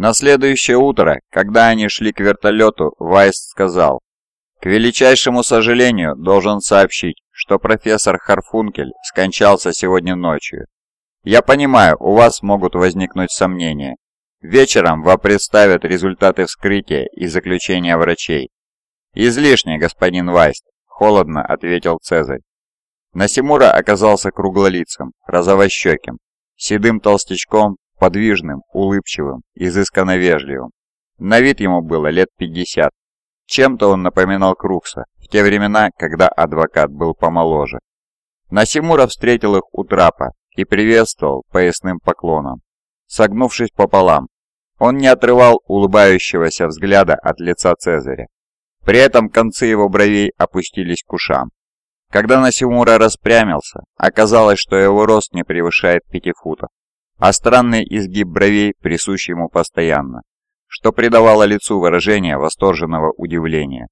На следующее утро, когда они шли к вертолету, Вайс сказал, «К величайшему сожалению, должен сообщить, что профессор Харфункель скончался сегодня ночью. Я понимаю, у вас могут возникнуть сомнения. Вечером вам представят результаты вскрытия и заключения врачей. «Излишне, господин Вайст», — холодно ответил Цезарь. Насимура оказался круглолицым, розовощеким, седым толстячком, подвижным, улыбчивым, изысканно вежливым. На вид ему было лет 50. Чем-то он напоминал Крукса в те времена, когда адвокат был помоложе. Насимура встретил их у трапа и приветствовал поясным поклоном. Согнувшись пополам, он не отрывал улыбающегося взгляда от лица Цезаря. При этом концы его бровей опустились к ушам. Когда Насимура распрямился, оказалось, что его рост не превышает пяти футов, а странный изгиб бровей присущ ему постоянно, что придавало лицу выражение восторженного удивления.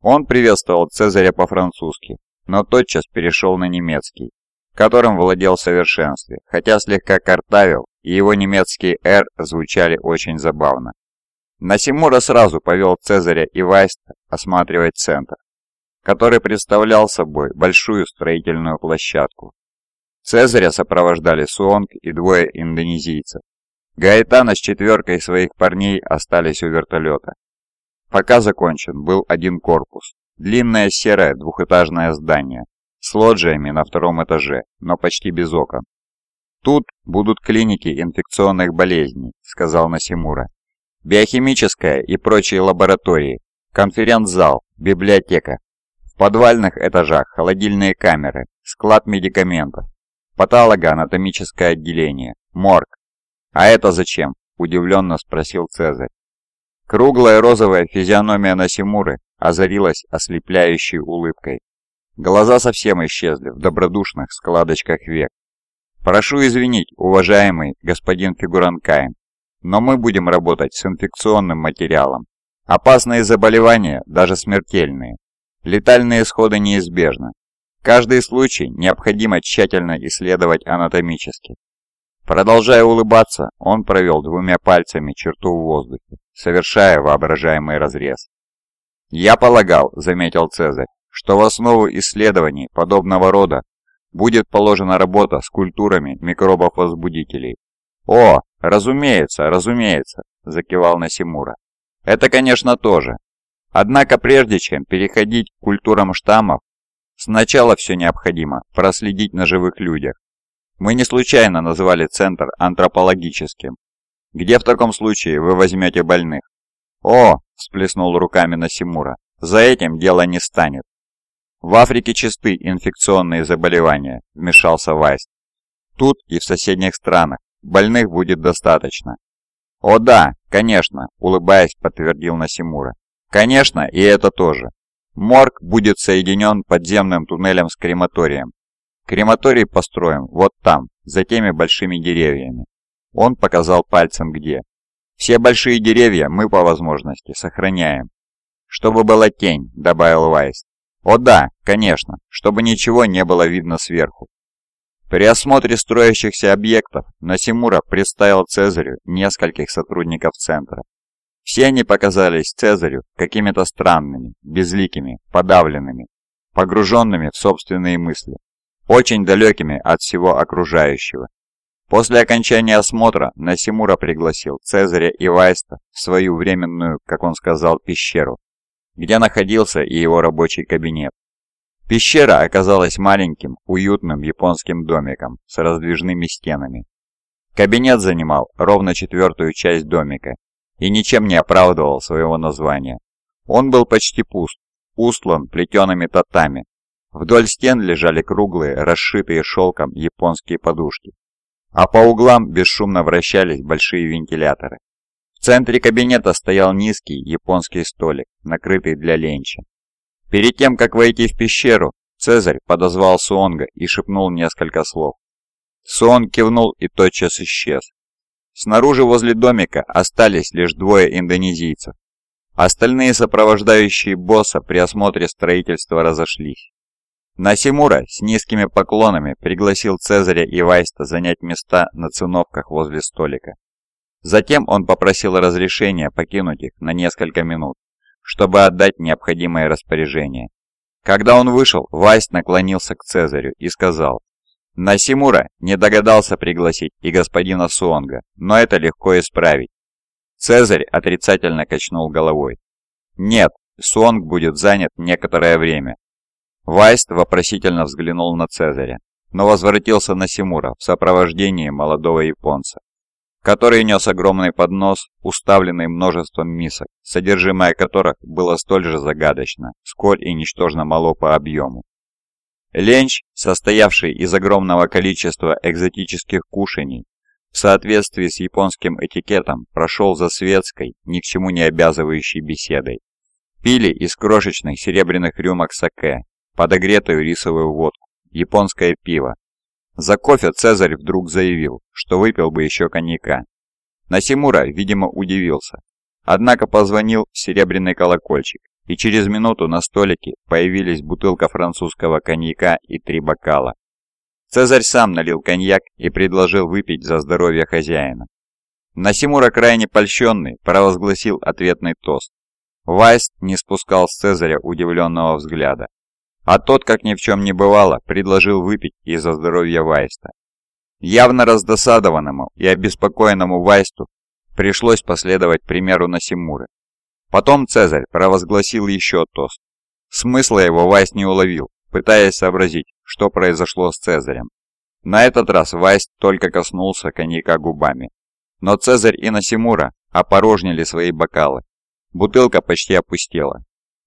Он приветствовал Цезаря по-французски, но тотчас перешел на немецкий, которым владел в совершенстве, хотя слегка картавил, и его немецкие «р» звучали очень забавно. Насимура сразу повел Цезаря и Вайста осматривать центр, который представлял собой большую строительную площадку. Цезаря сопровождали Суонг и двое индонезийцев. Гаэтана с четверкой своих парней остались у вертолета. Пока закончен был один корпус. Длинное серое двухэтажное здание с лоджиями на втором этаже, но почти без окон. «Тут будут клиники инфекционных болезней», — сказал Насимура биохимическая и прочие лаборатории, конференц-зал, библиотека. В подвальных этажах холодильные камеры, склад медикаментов, патологоанатомическое отделение, морг. «А это зачем?» – удивленно спросил Цезарь. Круглая розовая физиономия Насимуры озарилась ослепляющей улыбкой. Глаза совсем исчезли в добродушных складочках век. «Прошу извинить, уважаемый господин Фигуранкайн, но мы будем работать с инфекционным материалом. Опасные заболевания, даже смертельные. Летальные исходы неизбежны. Каждый случай необходимо тщательно исследовать анатомически. Продолжая улыбаться, он провел двумя пальцами черту в воздухе, совершая воображаемый разрез. «Я полагал», — заметил Цезарь, что в основу исследований подобного рода будет положена работа с культурами микробов-возбудителей. «О, разумеется, разумеется», – закивал Насимура. «Это, конечно, тоже. Однако прежде чем переходить к культурам штаммов, сначала все необходимо проследить на живых людях. Мы не случайно назвали центр антропологическим. Где в таком случае вы возьмете больных?» «О!» – всплеснул руками Насимура. «За этим дело не станет». «В Африке чисты инфекционные заболевания», – вмешался Вайс. «Тут и в соседних странах. Больных будет достаточно. О да, конечно, улыбаясь, подтвердил Насимура. Конечно, и это тоже. Морг будет соединен подземным туннелем с крематорием. Крематорий построим вот там, за теми большими деревьями. Он показал пальцем где. Все большие деревья мы по возможности сохраняем. Чтобы была тень, добавил Вайс. О да, конечно, чтобы ничего не было видно сверху. При осмотре строящихся объектов Насимура представил Цезарю нескольких сотрудников центра. Все они показались Цезарю какими-то странными, безликими, подавленными, погруженными в собственные мысли, очень далекими от всего окружающего. После окончания осмотра Насимура пригласил Цезаря и Вайста в свою временную, как он сказал, пещеру, где находился и его рабочий кабинет. Пещера оказалась маленьким, уютным японским домиком с раздвижными стенами. Кабинет занимал ровно четвертую часть домика и ничем не оправдывал своего названия. Он был почти пуст, устлан плетеными татами. Вдоль стен лежали круглые, расшитые шелком японские подушки, а по углам бесшумно вращались большие вентиляторы. В центре кабинета стоял низкий японский столик, накрытый для ленча. Перед тем, как войти в пещеру, Цезарь подозвал Суонга и шепнул несколько слов. Суонг кивнул и тотчас исчез. Снаружи возле домика остались лишь двое индонезийцев. Остальные сопровождающие босса при осмотре строительства разошлись. Насимура с низкими поклонами пригласил Цезаря и Вайста занять места на циновках возле столика. Затем он попросил разрешения покинуть их на несколько минут, чтобы отдать необходимые распоряжения. Когда он вышел, Вайс наклонился к Цезарю и сказал, «Насимура не догадался пригласить и господина Суонга, но это легко исправить». Цезарь отрицательно качнул головой. «Нет, Суонг будет занят некоторое время». Вайст вопросительно взглянул на Цезаря, но возвратился на Симура в сопровождении молодого японца который нес огромный поднос, уставленный множеством мисок, содержимое которых было столь же загадочно, сколь и ничтожно мало по объему. Ленч, состоявший из огромного количества экзотических кушаний, в соответствии с японским этикетом прошел за светской, ни к чему не обязывающей беседой. Пили из крошечных серебряных рюмок саке, подогретую рисовую водку, японское пиво, за кофе Цезарь вдруг заявил, что выпил бы еще коньяка. Насимура, видимо, удивился. Однако позвонил серебряный колокольчик, и через минуту на столике появились бутылка французского коньяка и три бокала. Цезарь сам налил коньяк и предложил выпить за здоровье хозяина. Насимура, крайне польщенный, провозгласил ответный тост. Вайст не спускал с Цезаря удивленного взгляда. А тот, как ни в чем не бывало, предложил выпить из-за здоровья Вайста. Явно раздосадованному и обеспокоенному Вайсту пришлось последовать примеру Насимуры. Потом Цезарь провозгласил еще тост. Смысла его Вайст не уловил, пытаясь сообразить, что произошло с Цезарем. На этот раз Вайст только коснулся коньяка губами. Но Цезарь и Насимура опорожнили свои бокалы. Бутылка почти опустела.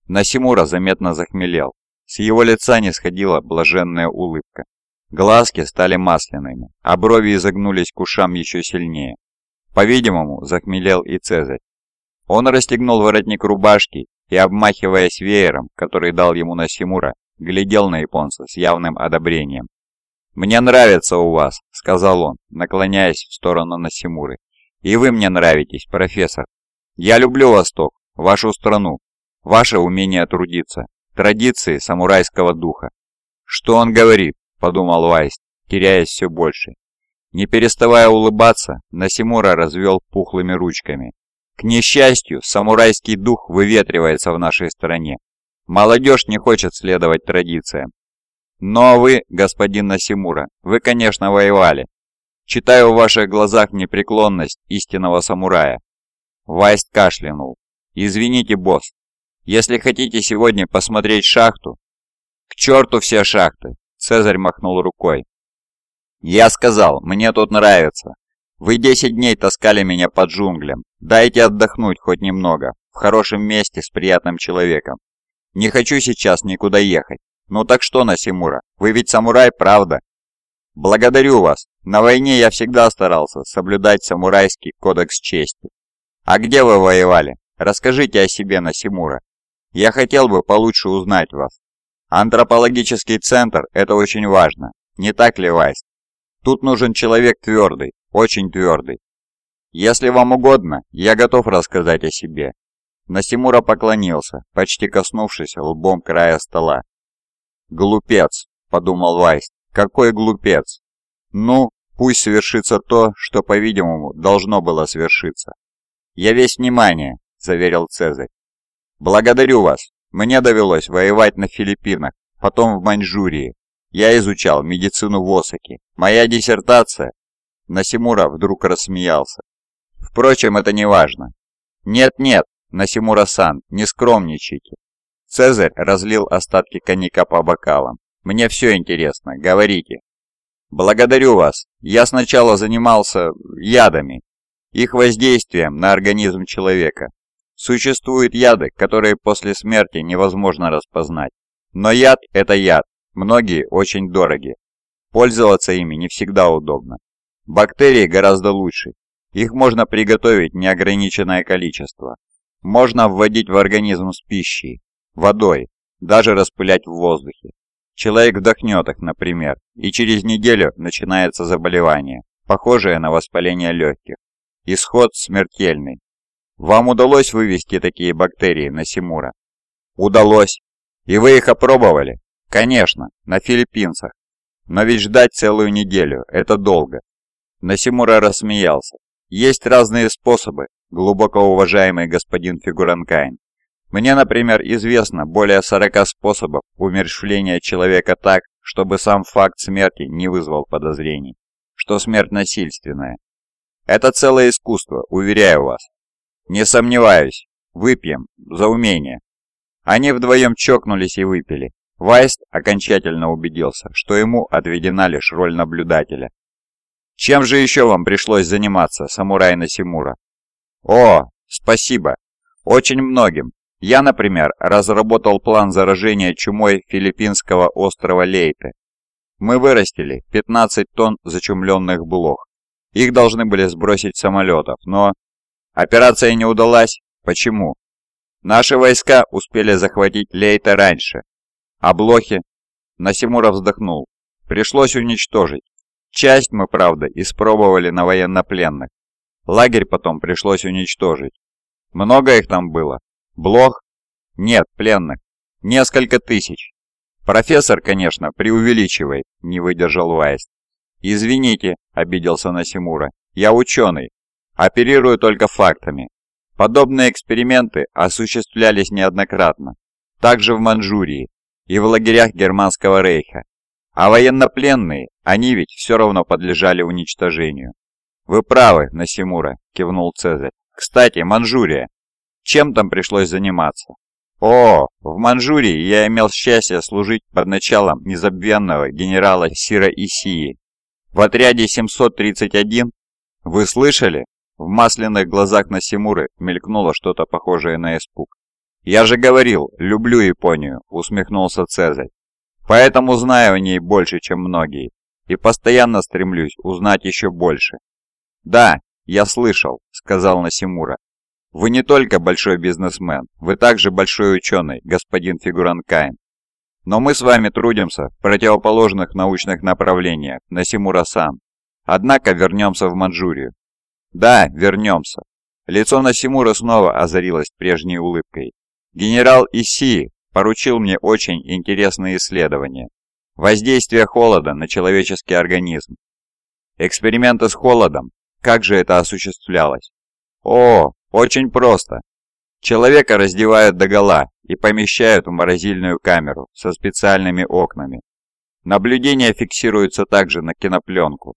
Насимура заметно захмелел, с его лица не сходила блаженная улыбка. Глазки стали масляными, а брови изогнулись к ушам еще сильнее. По-видимому, захмелел и Цезарь. Он расстегнул воротник рубашки и, обмахиваясь веером, который дал ему Насимура, глядел на японца с явным одобрением. «Мне нравится у вас», — сказал он, наклоняясь в сторону Насимуры. «И вы мне нравитесь, профессор. Я люблю Восток, вашу страну, ваше умение трудиться, традиции самурайского духа. «Что он говорит?» – подумал Вайс, теряясь все больше. Не переставая улыбаться, Насимура развел пухлыми ручками. «К несчастью, самурайский дух выветривается в нашей стране. Молодежь не хочет следовать традициям. Но вы, господин Насимура, вы, конечно, воевали. Читаю в ваших глазах непреклонность истинного самурая». Вайст кашлянул. «Извините, босс, если хотите сегодня посмотреть шахту...» «К черту все шахты!» Цезарь махнул рукой. «Я сказал, мне тут нравится. Вы десять дней таскали меня под джунглям. Дайте отдохнуть хоть немного, в хорошем месте с приятным человеком. Не хочу сейчас никуда ехать. Ну так что, Насимура, вы ведь самурай, правда?» «Благодарю вас. На войне я всегда старался соблюдать самурайский кодекс чести. А где вы воевали? Расскажите о себе, Насимура. Я хотел бы получше узнать вас. Антропологический центр – это очень важно, не так ли, Вайс? Тут нужен человек твердый, очень твердый. Если вам угодно, я готов рассказать о себе. Насимура поклонился, почти коснувшись лбом края стола. «Глупец», — подумал Вайс, — «какой глупец!» «Ну, пусть свершится то, что, по-видимому, должно было свершиться». «Я весь внимание», — заверил Цезарь. «Благодарю вас. Мне довелось воевать на Филиппинах, потом в Маньчжурии. Я изучал медицину в Осаке. Моя диссертация...» Насимура вдруг рассмеялся. «Впрочем, это не важно». «Нет-нет, Насимура-сан, не скромничайте». Цезарь разлил остатки коньяка по бокалам. «Мне все интересно, говорите». «Благодарю вас. Я сначала занимался ядами, их воздействием на организм человека. Существуют яды, которые после смерти невозможно распознать. Но яд – это яд, многие очень дороги. Пользоваться ими не всегда удобно. Бактерии гораздо лучше. Их можно приготовить неограниченное количество. Можно вводить в организм с пищей, водой, даже распылять в воздухе. Человек вдохнет их, например, и через неделю начинается заболевание, похожее на воспаление легких. Исход смертельный. Вам удалось вывести такие бактерии на Симура? Удалось. И вы их опробовали? Конечно, на филиппинцах. Но ведь ждать целую неделю – это долго. Насимура рассмеялся. Есть разные способы, глубоко уважаемый господин Фигуранкайн. Мне, например, известно более 40 способов умерщвления человека так, чтобы сам факт смерти не вызвал подозрений, что смерть насильственная. Это целое искусство, уверяю вас. Не сомневаюсь. Выпьем. За умение. Они вдвоем чокнулись и выпили. Вайст окончательно убедился, что ему отведена лишь роль наблюдателя. «Чем же еще вам пришлось заниматься, самурай Насимура?» «О, спасибо. Очень многим. Я, например, разработал план заражения чумой филиппинского острова Лейте. Мы вырастили 15 тонн зачумленных блох. Их должны были сбросить самолетов, но... Операция не удалась. Почему? Наши войска успели захватить Лейте раньше, а блохи? Насимура вздохнул. Пришлось уничтожить. Часть мы, правда, испробовали на военнопленных. Лагерь потом пришлось уничтожить. Много их там было? Блох? Нет, пленных. Несколько тысяч. Профессор, конечно, преувеличивает, не выдержал Вайст. «Извините», — обиделся Насимура, — «я ученый, оперирую только фактами. Подобные эксперименты осуществлялись неоднократно, также в Манчжурии, и в лагерях Германского рейха. А военнопленные, они ведь все равно подлежали уничтожению. «Вы правы, Насимура», — кивнул Цезарь. «Кстати, Манчжурия. Чем там пришлось заниматься?» «О, в Манчжурии я имел счастье служить под началом незабвенного генерала Сира Исии. В отряде 731. Вы слышали?» В масляных глазах Насимуры мелькнуло что-то похожее на испуг. «Я же говорил, люблю Японию», — усмехнулся Цезарь. «Поэтому знаю о ней больше, чем многие, и постоянно стремлюсь узнать еще больше». «Да, я слышал», — сказал Насимура. «Вы не только большой бизнесмен, вы также большой ученый, господин Фигуранкайн. Но мы с вами трудимся в противоположных научных направлениях, Насимура-сан. Однако вернемся в Манчжурию». «Да, вернемся». Лицо Насимура снова озарилось прежней улыбкой. Генерал Иси поручил мне очень интересные исследования. Воздействие холода на человеческий организм. Эксперименты с холодом. Как же это осуществлялось? О, очень просто. Человека раздевают догола и помещают в морозильную камеру со специальными окнами. Наблюдения фиксируются также на кинопленку.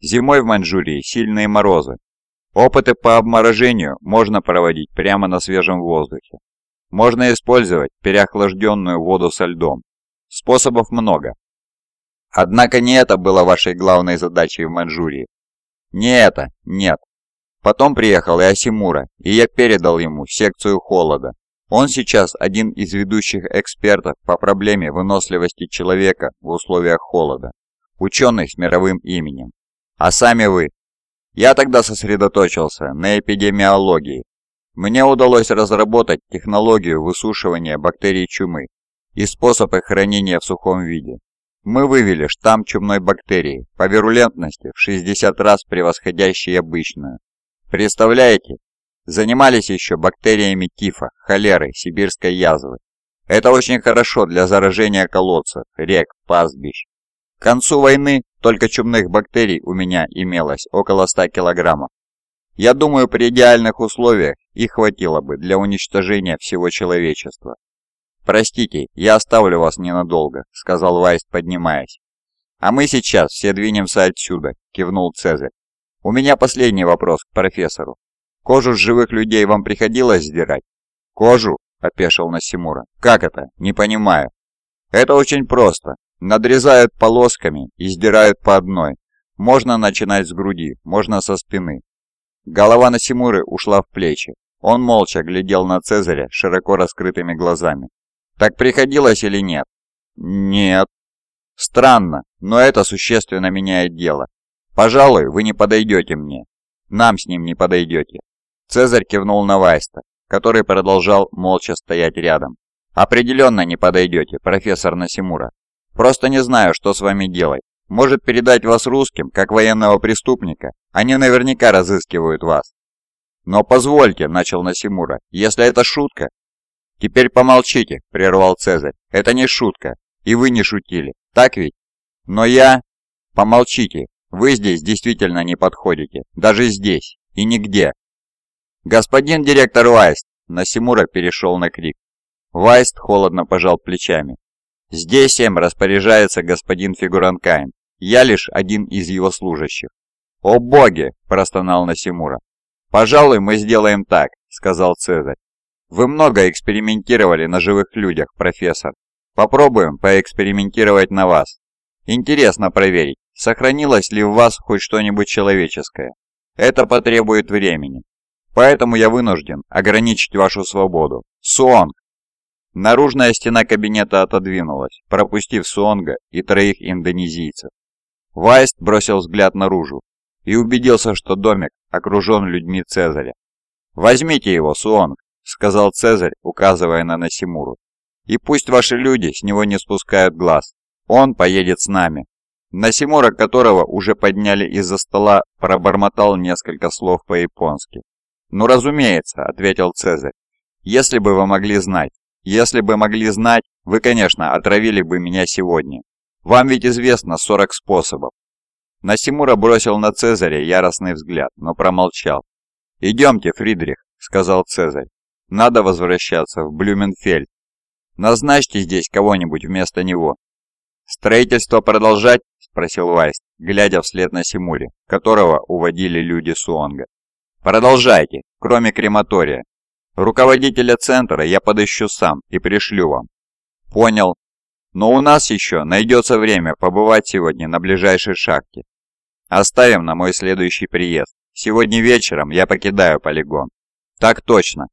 Зимой в Маньчжурии сильные морозы. Опыты по обморожению можно проводить прямо на свежем воздухе. Можно использовать переохлажденную воду со льдом. Способов много. Однако не это было вашей главной задачей в Маньчжурии. Не это, нет. Потом приехал и Асимура, и я передал ему секцию холода. Он сейчас один из ведущих экспертов по проблеме выносливости человека в условиях холода. Ученый с мировым именем. А сами вы? Я тогда сосредоточился на эпидемиологии, мне удалось разработать технологию высушивания бактерий чумы и способ их хранения в сухом виде. Мы вывели штамм чумной бактерии по вирулентности в 60 раз превосходящий обычную. Представляете? Занимались еще бактериями тифа, холеры, сибирской язвы. Это очень хорошо для заражения колодцев, рек, пастбищ. К концу войны только чумных бактерий у меня имелось около 100 килограммов. Я думаю, при идеальных условиях их хватило бы для уничтожения всего человечества. «Простите, я оставлю вас ненадолго», — сказал Вайст, поднимаясь. «А мы сейчас все двинемся отсюда», — кивнул Цезарь. «У меня последний вопрос к профессору. Кожу с живых людей вам приходилось сдирать?» «Кожу?» — опешил Насимура. «Как это? Не понимаю». «Это очень просто. Надрезают полосками и сдирают по одной. Можно начинать с груди, можно со спины. Голова Насимуры ушла в плечи. Он молча глядел на Цезаря широко раскрытыми глазами. «Так приходилось или нет?» «Нет». «Странно, но это существенно меняет дело. Пожалуй, вы не подойдете мне. Нам с ним не подойдете». Цезарь кивнул на Вайста, который продолжал молча стоять рядом. «Определенно не подойдете, профессор Насимура. Просто не знаю, что с вами делать. Может передать вас русским, как военного преступника. Они наверняка разыскивают вас. Но позвольте, начал Насимура, если это шутка... Теперь помолчите, прервал Цезарь. Это не шутка, и вы не шутили, так ведь? Но я... Помолчите, вы здесь действительно не подходите, даже здесь, и нигде. «Господин директор Вайст!» Насимура перешел на крик. Вайст холодно пожал плечами. «Здесь им распоряжается господин Фигуранкайн. Я лишь один из его служащих». «О боги!» – простонал Насимура. «Пожалуй, мы сделаем так», – сказал Цезарь. «Вы много экспериментировали на живых людях, профессор. Попробуем поэкспериментировать на вас. Интересно проверить, сохранилось ли в вас хоть что-нибудь человеческое. Это потребует времени. Поэтому я вынужден ограничить вашу свободу. Суонг!» Наружная стена кабинета отодвинулась, пропустив Суонга и троих индонезийцев. Вайст бросил взгляд наружу и убедился, что домик окружен людьми Цезаря. «Возьмите его, Суонг», — сказал Цезарь, указывая на Насимуру. «И пусть ваши люди с него не спускают глаз. Он поедет с нами». Насимура, которого уже подняли из-за стола, пробормотал несколько слов по-японски. «Ну, разумеется», — ответил Цезарь. «Если бы вы могли знать, если бы могли знать, вы, конечно, отравили бы меня сегодня. Вам ведь известно 40 способов». Насимура бросил на Цезаря яростный взгляд, но промолчал. «Идемте, Фридрих», — сказал Цезарь. «Надо возвращаться в Блюменфельд. Назначьте здесь кого-нибудь вместо него». «Строительство продолжать?» — спросил Вайст, глядя вслед на Симуре, которого уводили люди Суонга. «Продолжайте, кроме крематория. Руководителя центра я подыщу сам и пришлю вам». «Понял. Но у нас еще найдется время побывать сегодня на ближайшей шахте. Оставим на мой следующий приезд. Сегодня вечером я покидаю полигон». «Так точно.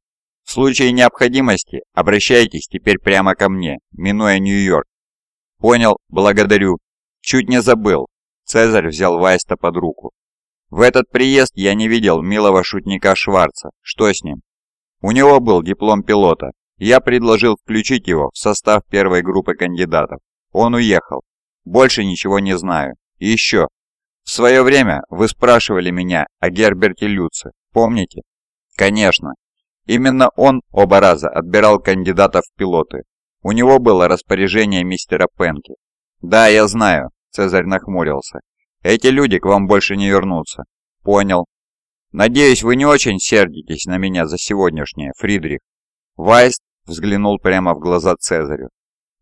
В случае необходимости обращайтесь теперь прямо ко мне, минуя Нью-Йорк». «Понял, благодарю. Чуть не забыл». Цезарь взял Вайста под руку. «В этот приезд я не видел милого шутника Шварца. Что с ним?» У него был диплом пилота. Я предложил включить его в состав первой группы кандидатов. Он уехал. Больше ничего не знаю. И еще. В свое время вы спрашивали меня о Герберте Люце. Помните? Конечно. Именно он оба раза отбирал кандидатов в пилоты. У него было распоряжение мистера Пенки. Да, я знаю. Цезарь нахмурился. Эти люди к вам больше не вернутся. Понял. Надеюсь, вы не очень сердитесь на меня за сегодняшнее, Фридрих. Вайст взглянул прямо в глаза Цезарю.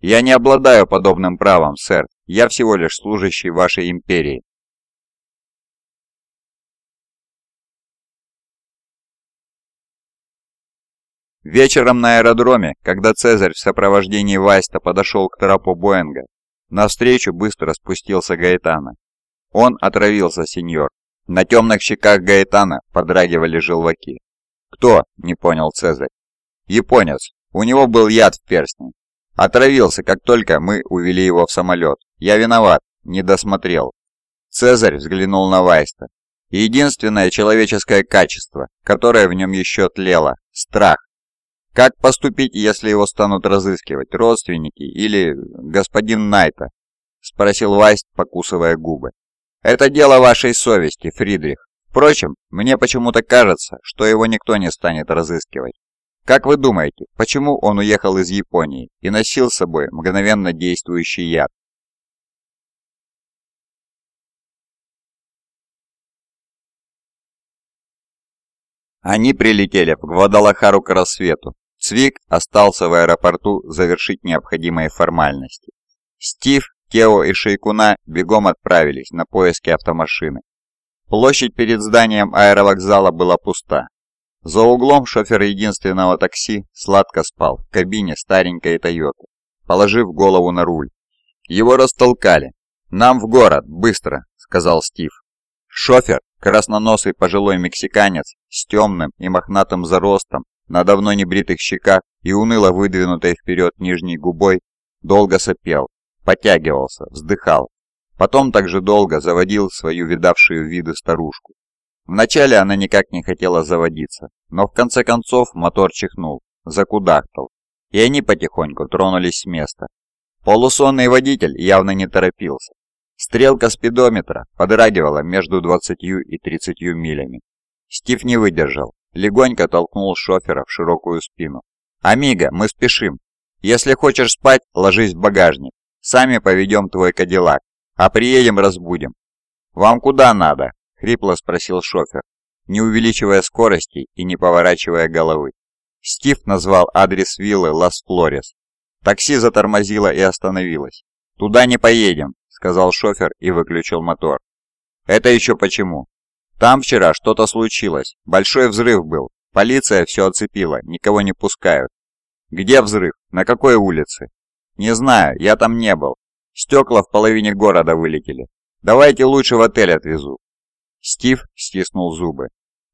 Я не обладаю подобным правом, сэр. Я всего лишь служащий вашей империи. Вечером на аэродроме, когда Цезарь в сопровождении Вайста подошел к тропу Боинга, навстречу быстро спустился Гаэтана. Он отравился, сеньор, на темных щеках Гаэтана подрагивали желваки. «Кто?» – не понял Цезарь. «Японец. У него был яд в перстне. Отравился, как только мы увели его в самолет. Я виноват, не досмотрел». Цезарь взглянул на Вайста. Единственное человеческое качество, которое в нем еще тлело – страх. Как поступить, если его станут разыскивать родственники или господин Найта? Спросил Вайст, покусывая губы. Это дело вашей совести, Фридрих. Впрочем, мне почему-то кажется, что его никто не станет разыскивать. Как вы думаете, почему он уехал из Японии и носил с собой мгновенно действующий яд? Они прилетели в Гвадалахару к рассвету. Цвик остался в аэропорту завершить необходимые формальности. Стив Тео и Шейкуна бегом отправились на поиски автомашины. Площадь перед зданием аэровокзала была пуста. За углом шофер единственного такси сладко спал в кабине старенькой Тойоты, положив голову на руль. Его растолкали. «Нам в город, быстро!» — сказал Стив. Шофер, красноносый пожилой мексиканец с темным и мохнатым заростом на давно небритых щеках и уныло выдвинутой вперед нижней губой, долго сопел, Потягивался, вздыхал. Потом также долго заводил свою видавшую виды старушку. Вначале она никак не хотела заводиться, но в конце концов мотор чихнул, закудахтал, и они потихоньку тронулись с места. Полусонный водитель явно не торопился. Стрелка спидометра подрагивала между 20 и 30 милями. Стив не выдержал, легонько толкнул шофера в широкую спину. «Амиго, мы спешим. Если хочешь спать, ложись в багажник. Сами поведем твой кадиллак, а приедем разбудим». «Вам куда надо?» — хрипло спросил шофер. не увеличивая скорости и не поворачивая головы. Стив назвал адрес виллы Лас-Флорес. Такси затормозило и остановилось. «Туда не поедем», — сказал шофер и выключил мотор. «Это еще почему?» «Там вчера что-то случилось. Большой взрыв был. Полиция все оцепила, никого не пускают». «Где взрыв? На какой улице?» «Не знаю, я там не был. Стекла в половине города вылетели. Давайте лучше в отель отвезу». Стив стиснул зубы.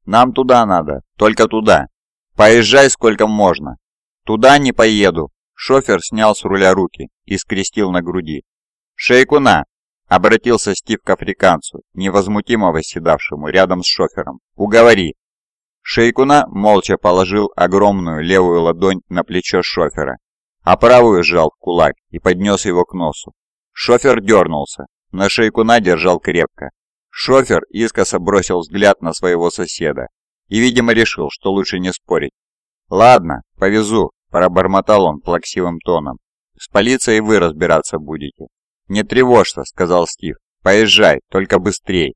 «Нам туда надо, только туда. Поезжай сколько можно. Туда не поеду». Шофер снял с руля руки и скрестил на груди. «Шейкуна!» — обратился Стив к африканцу, невозмутимо восседавшему рядом с шофером. «Уговори!» Шейкуна молча положил огромную левую ладонь на плечо шофера, а правую сжал в кулак и поднес его к носу. Шофер дернулся, но Шейкуна держал крепко, Шофер искоса бросил взгляд на своего соседа и, видимо, решил, что лучше не спорить. «Ладно, повезу», – пробормотал он плаксивым тоном. «С полицией вы разбираться будете». «Не тревожься», – сказал Стив. «Поезжай, только быстрей».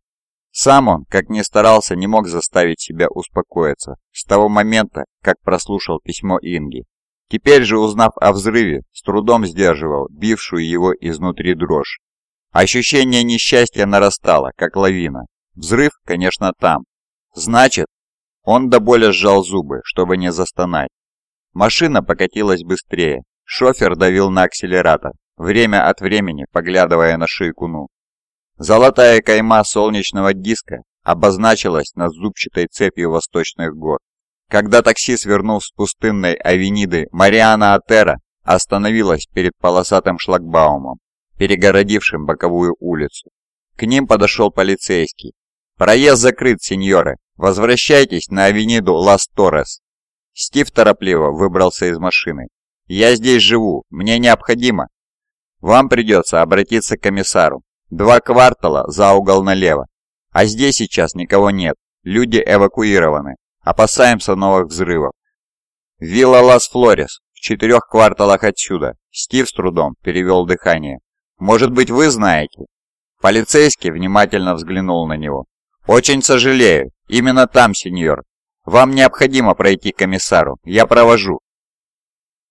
Сам он, как ни старался, не мог заставить себя успокоиться с того момента, как прослушал письмо Инги. Теперь же, узнав о взрыве, с трудом сдерживал бившую его изнутри дрожь. Ощущение несчастья нарастало, как лавина. Взрыв, конечно, там. Значит, он до боли сжал зубы, чтобы не застонать. Машина покатилась быстрее. Шофер давил на акселератор, время от времени поглядывая на Шейкуну. Золотая кайма солнечного диска обозначилась над зубчатой цепью восточных гор. Когда такси, свернув с пустынной авениды Мариана Атера, остановилось перед полосатым шлагбаумом, перегородившим боковую улицу. К ним подошел полицейский. «Проезд закрыт, сеньоры. Возвращайтесь на авениду Лас-Торрес». Стив торопливо выбрался из машины. «Я здесь живу. Мне необходимо». «Вам придется обратиться к комиссару. Два квартала за угол налево. А здесь сейчас никого нет. Люди эвакуированы. Опасаемся новых взрывов. Вилла Лас-Флорес, в четырех кварталах отсюда. Стив с трудом перевел дыхание. Может быть, вы знаете?» Полицейский внимательно взглянул на него. «Очень сожалею. Именно там, сеньор. Вам необходимо пройти к комиссару. Я провожу».